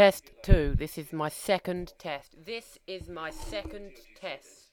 Test two. This is my second test. This is my second test.